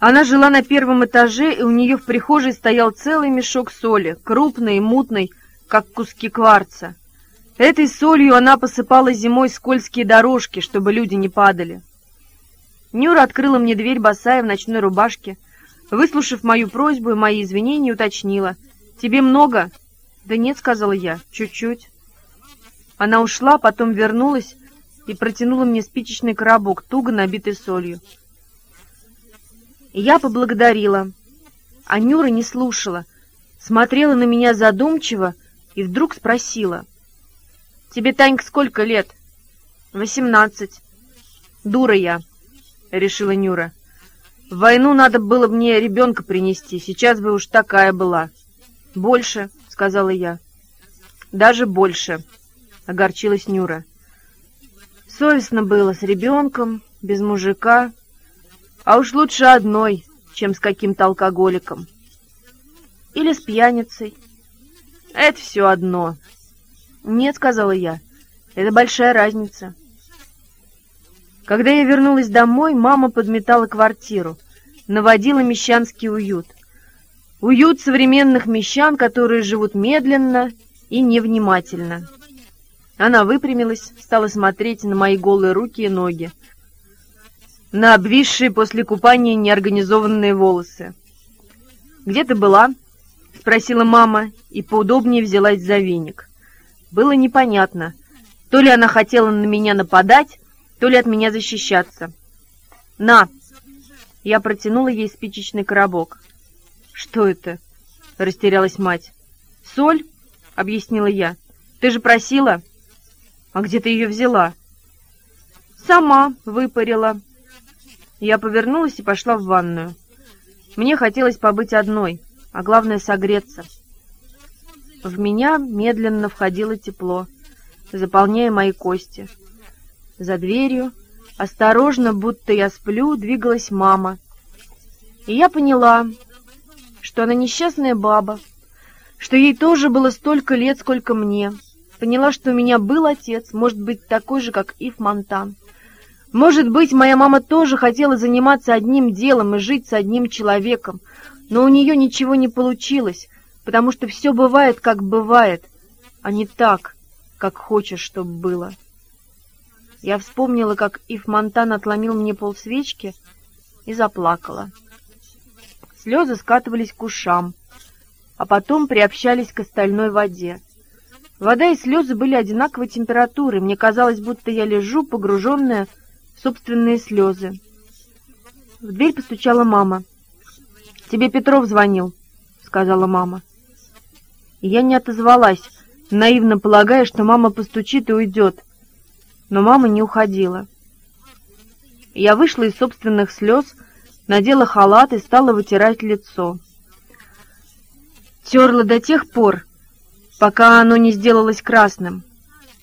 Она жила на первом этаже, и у нее в прихожей стоял целый мешок соли, крупный и мутный, как куски кварца. Этой солью она посыпала зимой скользкие дорожки, чтобы люди не падали. Нюра открыла мне дверь босая в ночной рубашке, выслушав мою просьбу и мои извинения, уточнила. «Тебе много?» «Да нет», — сказала я, — «чуть-чуть». Она ушла, потом вернулась и протянула мне спичечный коробок, туго набитый солью. Я поблагодарила. А Нюра не слушала, смотрела на меня задумчиво и вдруг спросила — Тебе, Танька, сколько лет? Восемнадцать. Дура я, решила Нюра. В войну надо было мне ребенка принести, сейчас бы уж такая была. Больше, сказала я. Даже больше, огорчилась Нюра. Совестно было с ребенком, без мужика, а уж лучше одной, чем с каким-то алкоголиком. Или с пьяницей. Это все одно. «Нет», — сказала я, — «это большая разница». Когда я вернулась домой, мама подметала квартиру, наводила мещанский уют. Уют современных мещан, которые живут медленно и невнимательно. Она выпрямилась, стала смотреть на мои голые руки и ноги, на обвисшие после купания неорганизованные волосы. «Где ты была?» — спросила мама и поудобнее взялась за веник. Было непонятно, то ли она хотела на меня нападать, то ли от меня защищаться. «На!» Я протянула ей спичечный коробок. «Что это?» — растерялась мать. «Соль?» — объяснила я. «Ты же просила?» «А где ты ее взяла?» «Сама выпарила». Я повернулась и пошла в ванную. Мне хотелось побыть одной, а главное — согреться. В меня медленно входило тепло, заполняя мои кости. За дверью, осторожно, будто я сплю, двигалась мама. И я поняла, что она несчастная баба, что ей тоже было столько лет, сколько мне. Поняла, что у меня был отец, может быть, такой же, как Ив Монтан. Может быть, моя мама тоже хотела заниматься одним делом и жить с одним человеком, но у нее ничего не получилось, потому что все бывает, как бывает, а не так, как хочешь, чтобы было. Я вспомнила, как Ив Монтан отломил мне полсвечки и заплакала. Слезы скатывались к ушам, а потом приобщались к остальной воде. Вода и слезы были одинаковой температуры, мне казалось, будто я лежу, погруженная в собственные слезы. В дверь постучала мама. «Тебе Петров звонил», — сказала мама я не отозвалась, наивно полагая, что мама постучит и уйдет. Но мама не уходила. Я вышла из собственных слез, надела халат и стала вытирать лицо. Терла до тех пор, пока оно не сделалось красным —